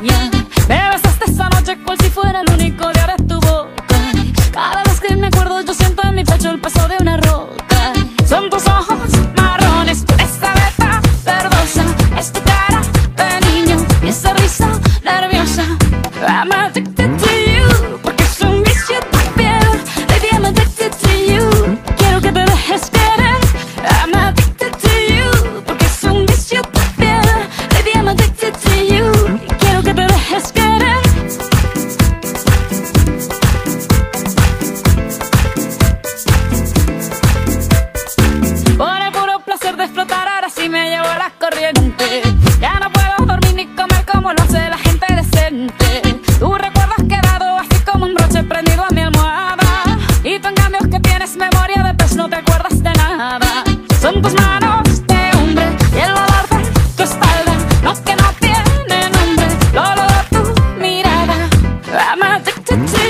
Me besaste esa noche cual si fuera el único día de tu boca. Cada vez que me acuerdo yo siento en mi pecho el peso de una roca. Son tus ojos marrones, tu esa beta verdosa. Es tu cara de niño y esa risa nerviosa. Amate no te acuerdas de nada. Son tus manos de hombre y el olor de tu espalda, no que no tiene nombre, lo olor de tu mirada. I'm addicted to